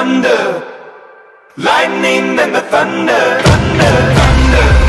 thunder. Lightning and the thunder. Thunder, thunder,